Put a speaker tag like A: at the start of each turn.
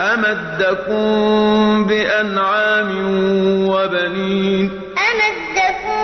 A: أَمَدَّكُم بِأَنْعَامٍ وَبَنِينَ أَمَدَّكُم